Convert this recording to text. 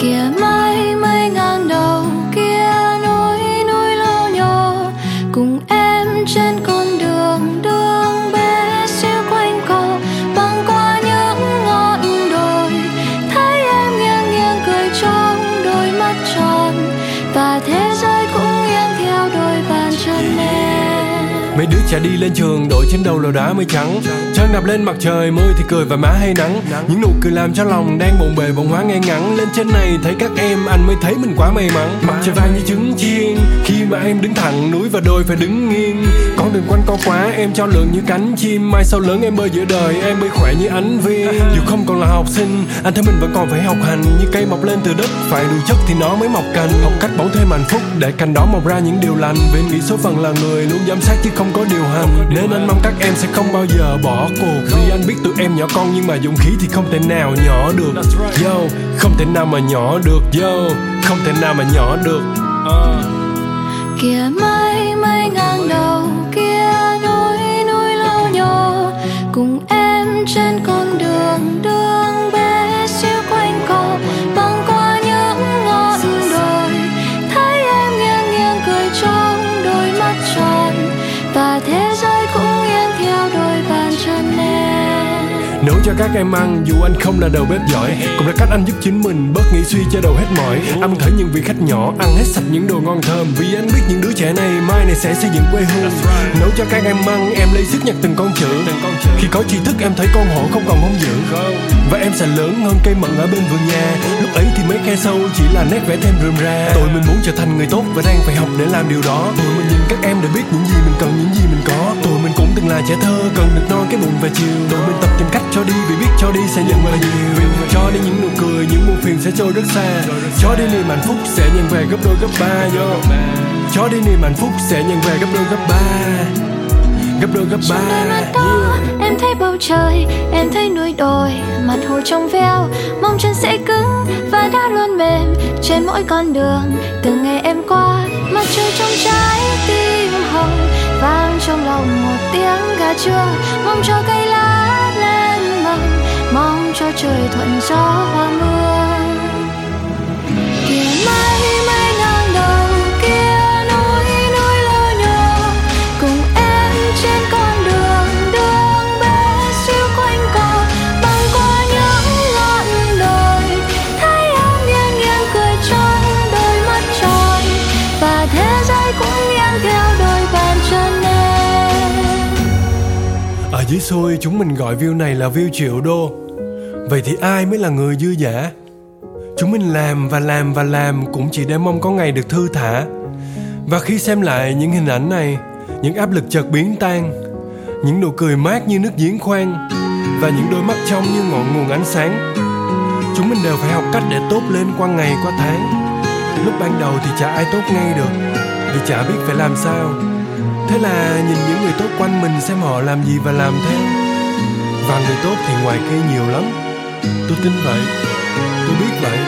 give my đứa trẻ đi lên trường, đội trên đầu lầu đá mây trắng. Trăng đạp lên mặt trời, mưa thì cười và má hay nắng. Những nụ cười làm cho lòng đang bồn bề bồn hóa ngay ngắn. Lên trên này thấy các em, anh mới thấy mình quá may mắn. Mặt trời vàng như trứng chiên, khi mà em đứng thẳng, núi và đôi phải đứng nghiêng. Con đường quanh co quá, em cho lượng như cánh chim. Mai sau lớn em bơi giữa đời, em bơi khỏe như ánh viên. Dù không còn là học sinh, anh thấy mình vẫn còn phải học hành. Như cây mọc lên từ đất, phải đủ chất thì nó mới mọc cành. Học cách bấu thêm hạnh phúc, để cành đó mọc ra những điều lành. Vì nghĩ số phận là người, luôn giám sát chứ không có điều hành nên anh mong các em sẽ không bao giờ bỏ cuộc. Vì anh biết tụi em nhỏ con nhưng mà dũng khí thì không thể nào nhỏ được. Yo không thể nào mà nhỏ được. Yo không thể nào mà nhỏ được. Uh. kia mây mây ngang đầu Nấu cho các em ăn dù anh không là đầu bếp giỏi Cũng là cách anh giúp chính mình bớt nghĩ suy cho đầu hết mỏi. Anh thấy những vị khách nhỏ ăn hết sạch những đồ ngon thơm. Vì anh biết những đứa trẻ này mai này sẽ xây dựng quê hương. Nấu cho các em ăn em lấy sức nhặt từng con chữ. Khi có tri thức em thấy con hổ không còn hung dữ. Và em sẽ lớn hơn cây mận ở bên vườn nhà. Lúc ấy thì mấy khe sâu chỉ là nét vẽ thêm rườm ra Tụi mình muốn trở thành người tốt và đang phải học để làm điều đó. Tụi mình nhìn các em để biết những gì mình cần những gì mình cũng từng là trẻ thơ, cần được no cái bụng về chiều. Tụi mình tập tìm cách cho đi, vì biết cho đi sẽ nhận về nhiều. Cho đi những nụ cười, những buồn phiền sẽ trôi rất xa. Cho đi niềm hạnh phúc sẽ nhận về gấp đôi, gấp ba, yo. Cho đi niềm hạnh phúc sẽ nhận về gấp đôi, gấp ba gấp đôi gấp ba. Đó em thấy bầu trời Em thấy núi đồi Mặt hồ trong veo. Mong chân sẽ cứng Và đã luôn mềm Trên mỗi con đường. Từng ngày em qua Mặt trời trong trái tim hồng. Vang trong lòng một tiếng gà trưa Mong cho cây lá lên mầm. Mong cho trời thuận gió hoa mưa ở dưới xuôi chúng mình gọi view này là view triệu đô. Vậy thì ai mới là người dư giả chúng mình làm và làm và làm cũng chỉ để mong có ngày được thư thả. Và khi xem lại những hình ảnh này, những áp lực chợt biến tan, những nụ cười mát như nước giếng khoan, và những đôi mắt trong như ngọn nguồn ánh sáng, chúng mình đều phải học cách để tốt lên qua ngày, qua tháng. Lúc ban đầu thì chả ai tốt ngay được, vì chả biết phải làm sao thế là nhìn những người tốt quanh mình xem họ làm gì và làm theo. Và người tốt thì ngoài kia nhiều lắm. Tôi tin vậy. Tôi biết vậy.